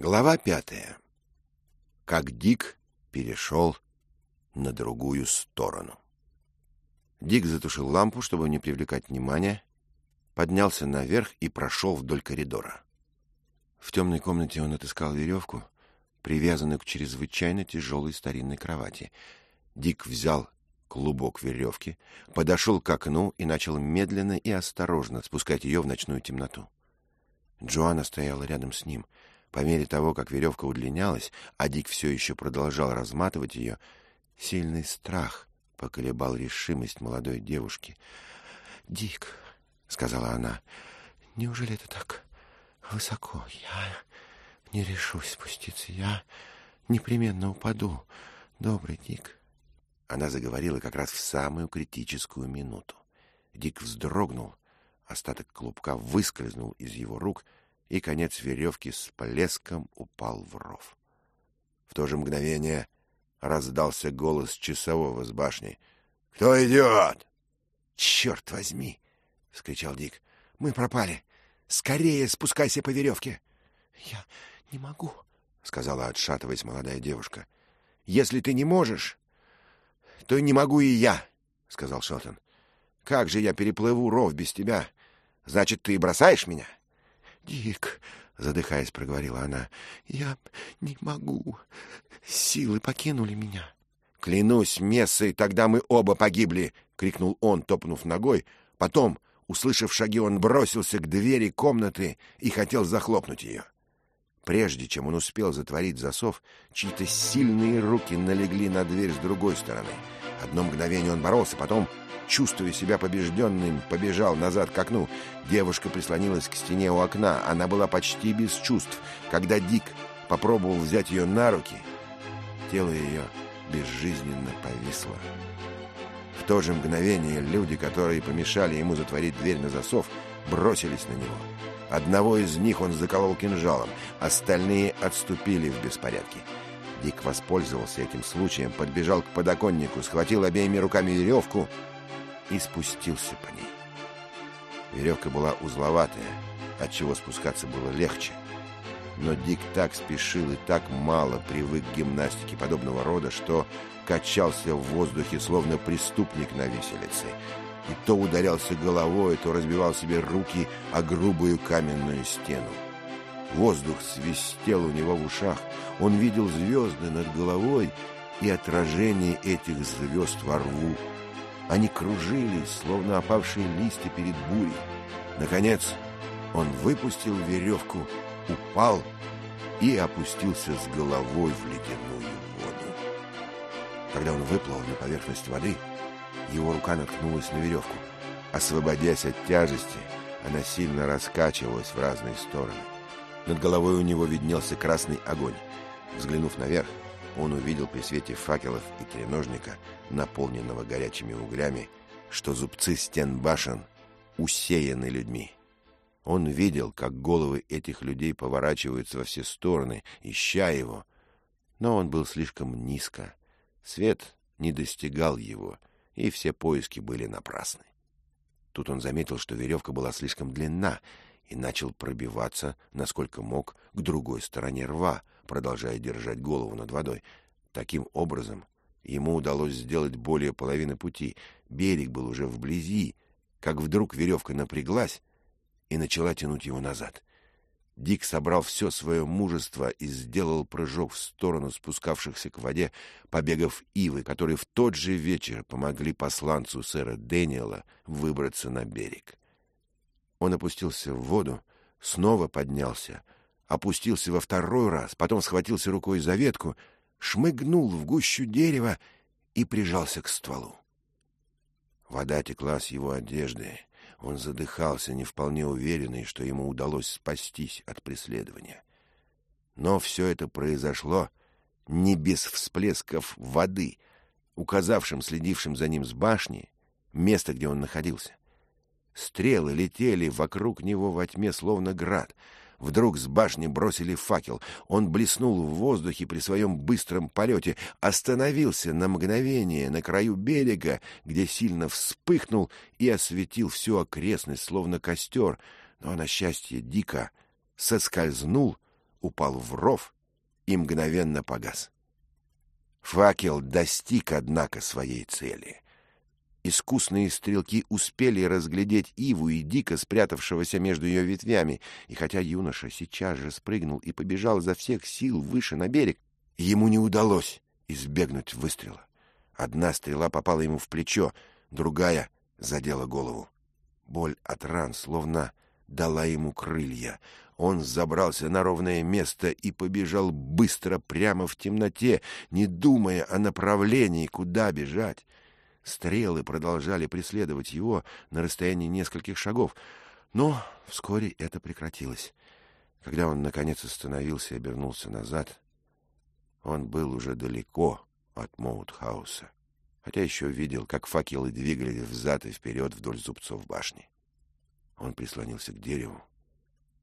Глава пятая. Как Дик перешел на другую сторону. Дик затушил лампу, чтобы не привлекать внимания, поднялся наверх и прошел вдоль коридора. В темной комнате он отыскал веревку, привязанную к чрезвычайно тяжелой старинной кровати. Дик взял клубок веревки, подошел к окну и начал медленно и осторожно спускать ее в ночную темноту. Джоанна стояла рядом с ним — по мере того, как веревка удлинялась, а Дик все еще продолжал разматывать ее, сильный страх поколебал решимость молодой девушки. — Дик, — сказала она, — неужели это так высоко? Я не решусь спуститься. Я непременно упаду. Добрый Дик. Она заговорила как раз в самую критическую минуту. Дик вздрогнул, остаток клубка выскользнул из его рук — и конец веревки с плеском упал в ров. В то же мгновение раздался голос часового с башни. — Кто идет? — Черт возьми! — вскричал Дик. — Мы пропали. Скорее спускайся по веревке. — Я не могу, — сказала, отшатываясь молодая девушка. — Если ты не можешь, то не могу и я, — сказал Шелтон. — Как же я переплыву ров без тебя? Значит, ты бросаешь меня? — Дик, задыхаясь, проговорила она, я не могу. Силы покинули меня. Клянусь мессой, тогда мы оба погибли, крикнул он, топнув ногой. Потом, услышав шаги, он бросился к двери комнаты и хотел захлопнуть ее. Прежде чем он успел затворить засов, чьи-то сильные руки налегли на дверь с другой стороны. Одно мгновение он боролся, потом чувствуя себя побежденным, побежал назад к окну. Девушка прислонилась к стене у окна. Она была почти без чувств. Когда Дик попробовал взять ее на руки, тело ее безжизненно повисло. В то же мгновение люди, которые помешали ему затворить дверь на засов, бросились на него. Одного из них он заколол кинжалом, остальные отступили в беспорядке. Дик воспользовался этим случаем, подбежал к подоконнику, схватил обеими руками веревку и спустился по ней. Веревка была узловатая, отчего спускаться было легче. Но Дик так спешил и так мало привык к гимнастике подобного рода, что качался в воздухе, словно преступник на виселице, и то ударялся головой, то разбивал себе руки о грубую каменную стену. Воздух свистел у него в ушах, он видел звезды над головой и отражение этих звезд во рву они кружились, словно опавшие листья перед бурей. Наконец он выпустил веревку, упал и опустился с головой в ледяную воду. Когда он выплыл на поверхность воды, его рука наткнулась на веревку. Освободясь от тяжести, она сильно раскачивалась в разные стороны. Над головой у него виднелся красный огонь. Взглянув наверх, он увидел при свете факелов и треножника, наполненного горячими углями, что зубцы стен башен усеяны людьми. Он видел, как головы этих людей поворачиваются во все стороны, ища его, но он был слишком низко. Свет не достигал его, и все поиски были напрасны. Тут он заметил, что веревка была слишком длинна, и начал пробиваться, насколько мог, к другой стороне рва, продолжая держать голову над водой. Таким образом, ему удалось сделать более половины пути. Берег был уже вблизи, как вдруг веревка напряглась и начала тянуть его назад. Дик собрал все свое мужество и сделал прыжок в сторону спускавшихся к воде побегов ивы, которые в тот же вечер помогли посланцу сэра Дэниела выбраться на берег. Он опустился в воду, снова поднялся, опустился во второй раз, потом схватился рукой за ветку, шмыгнул в гущу дерева и прижался к стволу. Вода текла с его одежды. Он задыхался, не вполне уверенный, что ему удалось спастись от преследования. Но все это произошло не без всплесков воды, указавшим следившим за ним с башни место, где он находился. Стрелы летели вокруг него во тьме, словно град. Вдруг с башни бросили факел. Он блеснул в воздухе при своем быстром полете, остановился на мгновение на краю берега, где сильно вспыхнул и осветил всю окрестность, словно костер, но, на счастье, дико соскользнул, упал в ров и мгновенно погас. Факел достиг, однако, своей цели. Искусные стрелки успели разглядеть Иву и Дика, спрятавшегося между ее ветвями, и хотя юноша сейчас же спрыгнул и побежал за всех сил выше на берег, ему не удалось избегнуть выстрела. Одна стрела попала ему в плечо, другая задела голову. Боль от ран словно дала ему крылья. Он забрался на ровное место и побежал быстро прямо в темноте, не думая о направлении, куда бежать. Стрелы продолжали преследовать его на расстоянии нескольких шагов, но вскоре это прекратилось. Когда он, наконец, остановился и обернулся назад, он был уже далеко от Моутхауса, хотя еще видел, как факелы двигались взад и вперед вдоль зубцов башни. Он прислонился к дереву,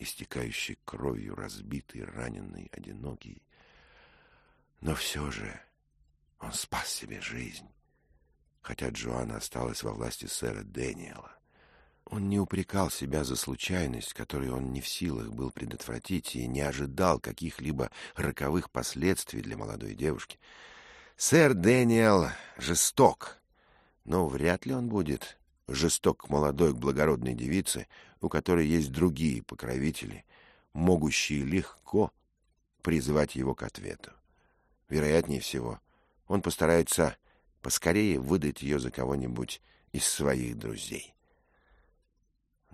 истекающий кровью, разбитый, раненый, одинокий. Но все же он спас себе жизнь хотя Джоанна осталась во власти сэра Дэниела. Он не упрекал себя за случайность, которую он не в силах был предотвратить, и не ожидал каких-либо роковых последствий для молодой девушки. Сэр Дэниел жесток, но вряд ли он будет жесток к молодой, к благородной девице, у которой есть другие покровители, могущие легко призвать его к ответу. Вероятнее всего, он постарается поскорее выдать ее за кого-нибудь из своих друзей.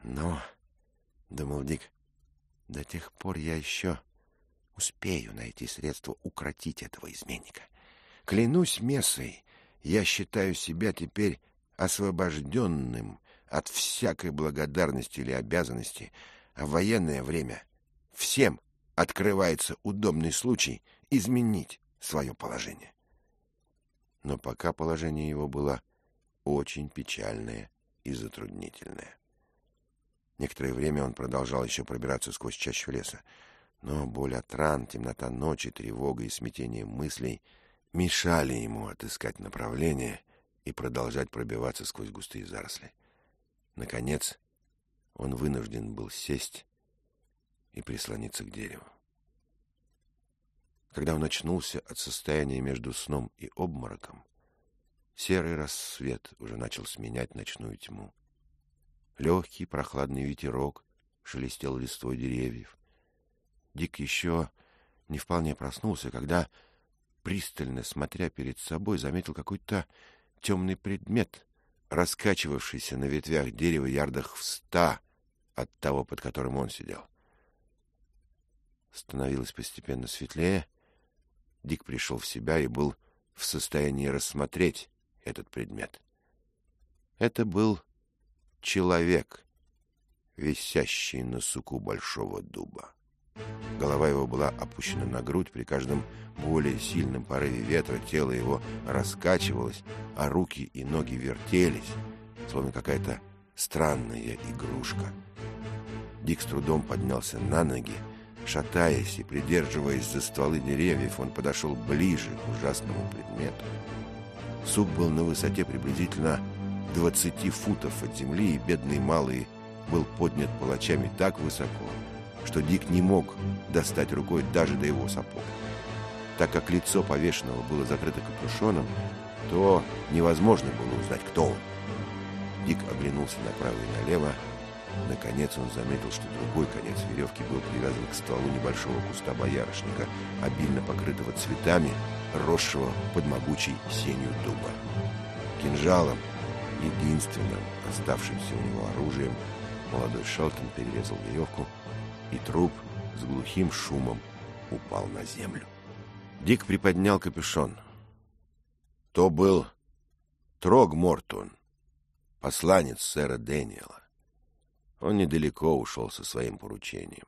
Но, — думал Дик, — до тех пор я еще успею найти средства укротить этого изменника. Клянусь мессой, я считаю себя теперь освобожденным от всякой благодарности или обязанности, а в военное время всем открывается удобный случай изменить свое положение но пока положение его было очень печальное и затруднительное. Некоторое время он продолжал еще пробираться сквозь чащу леса, но боль от ран, темнота ночи, тревога и смятение мыслей мешали ему отыскать направление и продолжать пробиваться сквозь густые заросли. Наконец, он вынужден был сесть и прислониться к дереву. Когда он очнулся от состояния между сном и обмороком, серый рассвет уже начал сменять ночную тьму. Легкий прохладный ветерок шелестел листвой деревьев. Дик еще не вполне проснулся, когда, пристально смотря перед собой, заметил какой-то темный предмет, раскачивавшийся на ветвях дерева ярдах в ста от того, под которым он сидел. Становилось постепенно светлее, Дик пришел в себя и был в состоянии рассмотреть этот предмет. Это был человек, висящий на суку большого дуба. Голова его была опущена на грудь, при каждом более сильном порыве ветра тело его раскачивалось, а руки и ноги вертелись, словно какая-то странная игрушка. Дик с трудом поднялся на ноги, Шатаясь и придерживаясь за стволы деревьев, он подошел ближе к ужасному предмету. Сук был на высоте приблизительно 20 футов от земли, и бедный малый был поднят палачами так высоко, что Дик не мог достать рукой даже до его сапог. Так как лицо повешенного было закрыто капюшоном, то невозможно было узнать, кто он. Дик оглянулся направо и налево, Наконец он заметил, что другой конец веревки был привязан к стволу небольшого куста боярышника, обильно покрытого цветами, росшего под могучей сенью дуба. Кинжалом, единственным оставшимся у него оружием, молодой Шелтон перерезал веревку, и труп с глухим шумом упал на землю. Дик приподнял капюшон. То был Трог Мортон, посланец сэра Дэниела. Он недалеко ушел со своим поручением.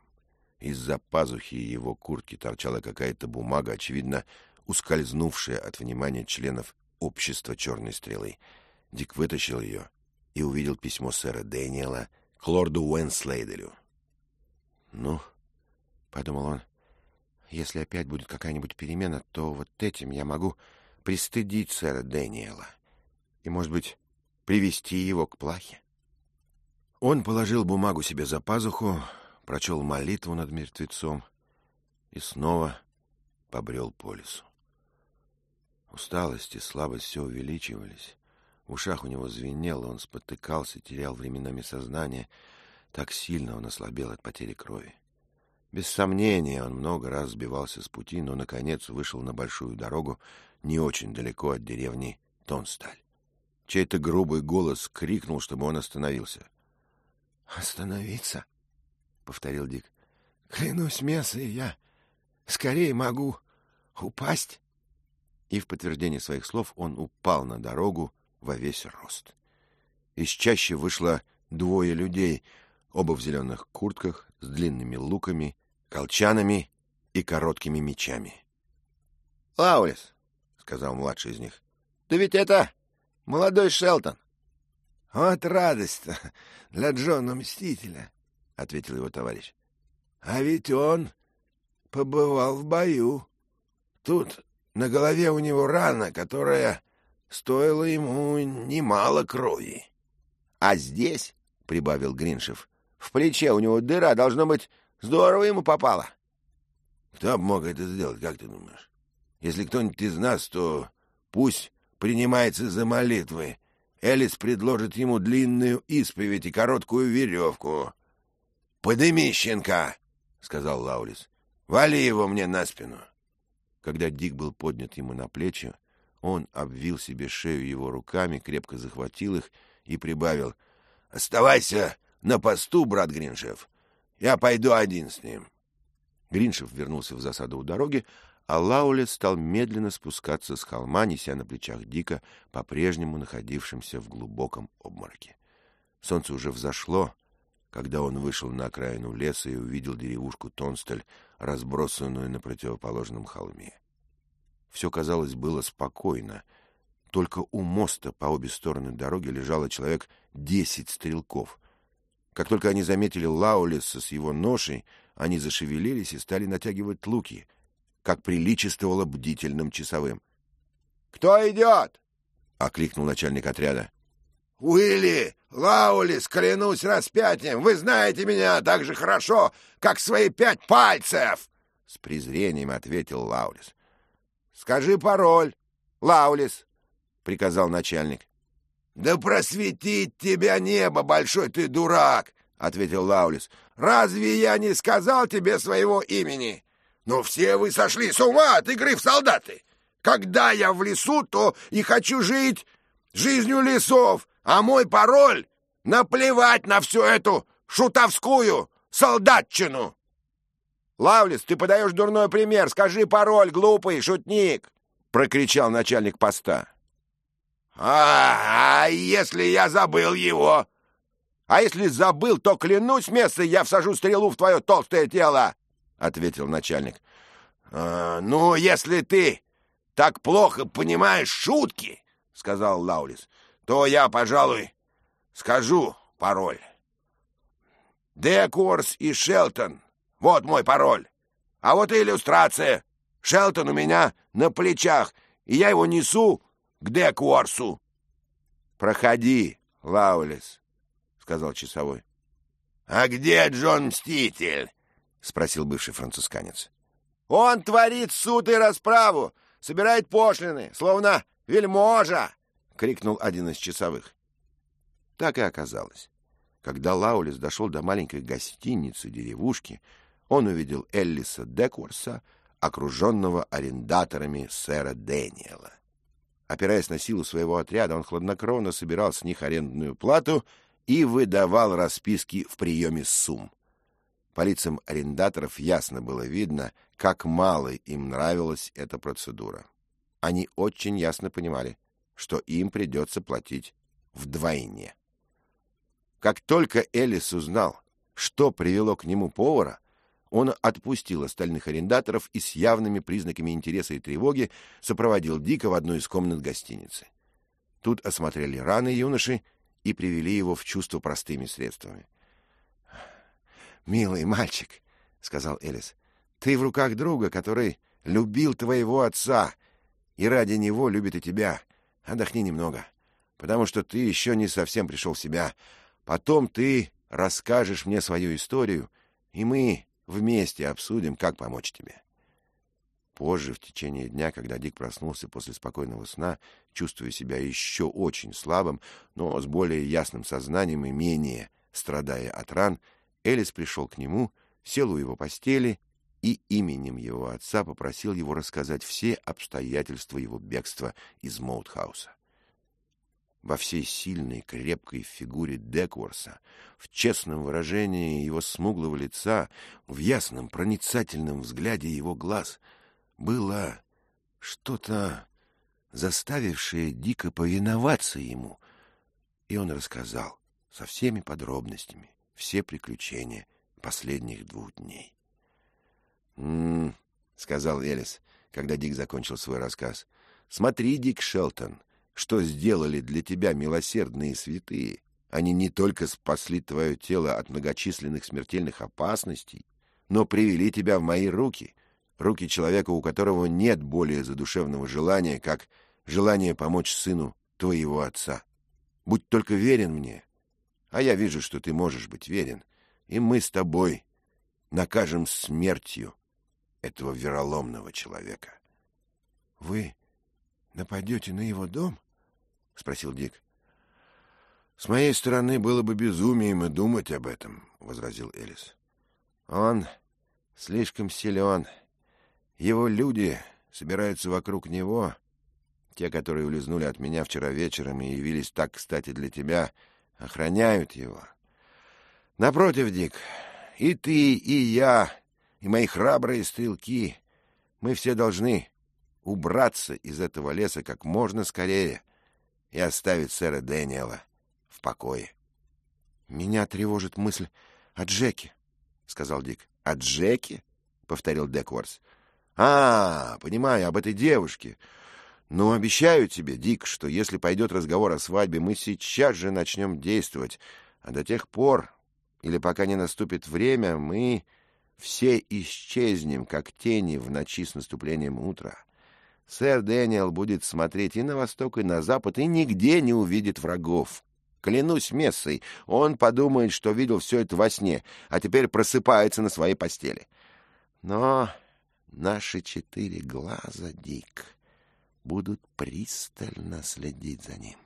Из-за пазухи его куртки торчала какая-то бумага, очевидно, ускользнувшая от внимания членов общества черной стрелы. Дик вытащил ее и увидел письмо сэра Дэниела к лорду Уэнслейделю. «Ну, — подумал он, — если опять будет какая-нибудь перемена, то вот этим я могу пристыдить сэра Дэниела и, может быть, привести его к плахе. Он положил бумагу себе за пазуху, прочел молитву над мертвецом и снова побрел по лесу. Усталость и слабость все увеличивались. В ушах у него звенело, он спотыкался, терял временами сознание. Так сильно он ослабел от потери крови. Без сомнения, он много раз сбивался с пути, но, наконец, вышел на большую дорогу не очень далеко от деревни Тонсталь. Чей-то грубый голос крикнул, чтобы он остановился. «Остановиться?» — повторил Дик. «Клянусь мясо, я скорее могу упасть». И в подтверждение своих слов он упал на дорогу во весь рост. Из чаще вышло двое людей, оба в зеленых куртках, с длинными луками, колчанами и короткими мечами. — Лаулис, — сказал младший из них, — да ведь это молодой Шелтон. — Вот радость-то для Джона Мстителя, — ответил его товарищ. — А ведь он побывал в бою. Тут на голове у него рана, которая стоила ему немало крови. — А здесь, — прибавил Гриншев, — в плече у него дыра, должно быть, здорово ему попало. — Кто бы мог это сделать, как ты думаешь? Если кто-нибудь из нас, то пусть принимается за молитвы. Элис предложит ему длинную исповедь и короткую веревку. — Подыми, щенка! — сказал Лаулис. — Вали его мне на спину. Когда Дик был поднят ему на плечи, он обвил себе шею его руками, крепко захватил их и прибавил. — Оставайся на посту, брат Гриншев. Я пойду один с ним. Гриншев вернулся в засаду у дороги, а Лаулет стал медленно спускаться с холма, неся на плечах Дика, по-прежнему находившимся в глубоком обмороке. Солнце уже взошло, когда он вышел на окраину леса и увидел деревушку Тонсталь, разбросанную на противоположном холме. Все, казалось, было спокойно. Только у моста по обе стороны дороги лежало человек десять стрелков. Как только они заметили Лаулеса с его ношей, они зашевелились и стали натягивать луки — как приличествовало бдительным часовым. — Кто идет? — окликнул начальник отряда. — Уилли, Лаулис, клянусь распятием, вы знаете меня так же хорошо, как свои пять пальцев! — с презрением ответил Лаулис. — Скажи пароль, Лаулис, — приказал начальник. — Да просветить тебя небо, большой ты дурак! — ответил Лаулис. — Разве я не сказал тебе своего имени? — но все вы сошли с ума от игры в солдаты. Когда я в лесу, то и хочу жить жизнью лесов, а мой пароль — наплевать на всю эту шутовскую солдатчину. «Лавлис, ты подаешь дурной пример. Скажи пароль, глупый шутник!» — прокричал начальник поста. «А, а если я забыл его?» «А если забыл, то, клянусь, место я всажу стрелу в твое толстое тело!» Ответил начальник. «А, «Ну, если ты так плохо понимаешь шутки, — сказал Лаулис, — то я, пожалуй, скажу пароль. Декорс и Шелтон — вот мой пароль. А вот и иллюстрация. Шелтон у меня на плечах, и я его несу к Декорсу». «Проходи, Лаулис», — сказал часовой. «А где Джон Мститель?» — спросил бывший францисканец. — Он творит суд и расправу, собирает пошлины, словно вельможа! — крикнул один из часовых. Так и оказалось. Когда Лаулис дошел до маленькой гостиницы деревушки, он увидел Эллиса Декурса, окруженного арендаторами сэра Дэниела. Опираясь на силу своего отряда, он хладнокровно собирал с них арендную плату и выдавал расписки в приеме сумм. По лицам арендаторов ясно было видно, как мало им нравилась эта процедура. Они очень ясно понимали, что им придется платить вдвойне. Как только Элис узнал, что привело к нему повара, он отпустил остальных арендаторов и с явными признаками интереса и тревоги сопроводил Дика в одну из комнат гостиницы. Тут осмотрели раны юноши и привели его в чувство простыми средствами — «Милый мальчик», — сказал Элис, — «ты в руках друга, который любил твоего отца и ради него любит и тебя. Отдохни немного, потому что ты еще не совсем пришел в себя. Потом ты расскажешь мне свою историю, и мы вместе обсудим, как помочь тебе. Позже, в течение дня, когда Дик проснулся после спокойного сна, чувствуя себя еще очень слабым, но с более ясным сознанием и менее страдая от ран, Элис пришел к нему, сел у его постели и именем его отца попросил его рассказать все обстоятельства его бегства из Моутхауса. Во всей сильной, крепкой фигуре Декворса, в честном выражении его смуглого лица, в ясном, проницательном взгляде его глаз — было что-то, заставившее дико повиноваться ему, и он рассказал со всеми подробностями все приключения последних двух дней. «М-м-м», сказал Элис, когда Дик закончил свой рассказ. «Смотри, Дик Шелтон, что сделали для тебя милосердные святые. Они не только спасли твое тело от многочисленных смертельных опасностей, но привели тебя в мои руки, руки человека, у которого нет более задушевного желания, как желание помочь сыну твоего отца. Будь только верен мне, а я вижу, что ты можешь быть верен, и мы с тобой накажем смертью этого вероломного человека. — Вы нападете на его дом? — спросил Дик. — С моей стороны было бы безумием и думать об этом, — возразил Элис. — Он слишком силен, — его люди собираются вокруг него, те, которые улизнули от меня вчера вечером и явились так, кстати, для тебя, охраняют его. Напротив, Дик, и ты, и я, и мои храбрые стрелки, мы все должны убраться из этого леса как можно скорее и оставить сэра Дэниела в покое. — Меня тревожит мысль о Джеке, — сказал Дик. — О Джеке? — повторил Декворс. А, понимаю, об этой девушке. Но обещаю тебе, Дик, что если пойдет разговор о свадьбе, мы сейчас же начнем действовать. А до тех пор, или пока не наступит время, мы все исчезнем, как тени в ночи с наступлением утра. Сэр Дэниел будет смотреть и на восток, и на запад, и нигде не увидит врагов. Клянусь мессой, он подумает, что видел все это во сне, а теперь просыпается на своей постели. Но Наши четыре глаза, Дик, будут пристально следить за ним.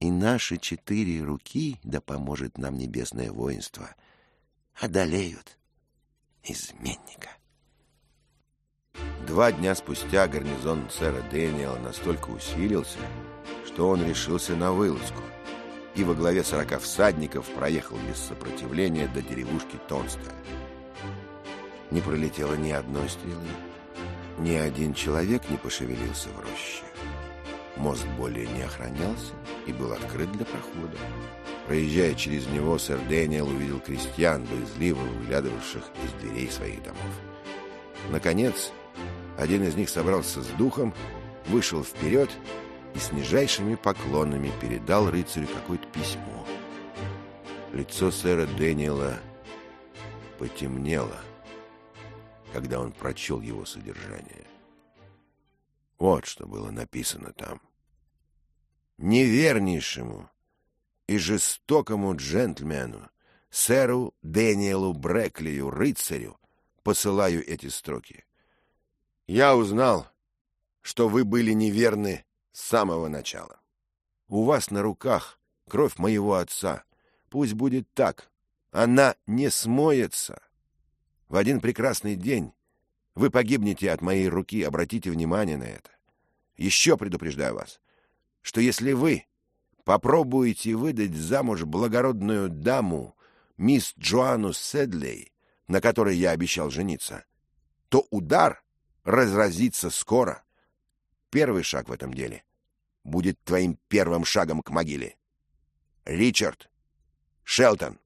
И наши четыре руки, да поможет нам небесное воинство, одолеют изменника. Два дня спустя гарнизон сэра Дэниела настолько усилился, что он решился на вылазку и во главе сорока всадников проехал без сопротивления до деревушки Тонсталь. Не пролетело ни одной стрелы, ни один человек не пошевелился в роще. Мост более не охранялся и был открыт для прохода. Проезжая через него, сэр Дэниел увидел крестьян, боязливо выглядывавших из дверей своих домов. Наконец, один из них собрался с духом, вышел вперед и с нижайшими поклонами передал рыцарю какое-то письмо. Лицо сэра Дэниела потемнело когда он прочел его содержание. Вот что было написано там. «Невернейшему и жестокому джентльмену, сэру Дэниелу Бреклию, рыцарю, посылаю эти строки. Я узнал, что вы были неверны с самого начала. У вас на руках кровь моего отца. Пусть будет так. Она не смоется. В один прекрасный день вы погибнете от моей руки, обратите внимание на это. Еще предупреждаю вас, что если вы попробуете выдать замуж благородную даму, мисс Джоанну Седлей, на которой я обещал жениться, то удар разразится скоро. Первый шаг в этом деле будет твоим первым шагом к могиле. Ричард Шелтон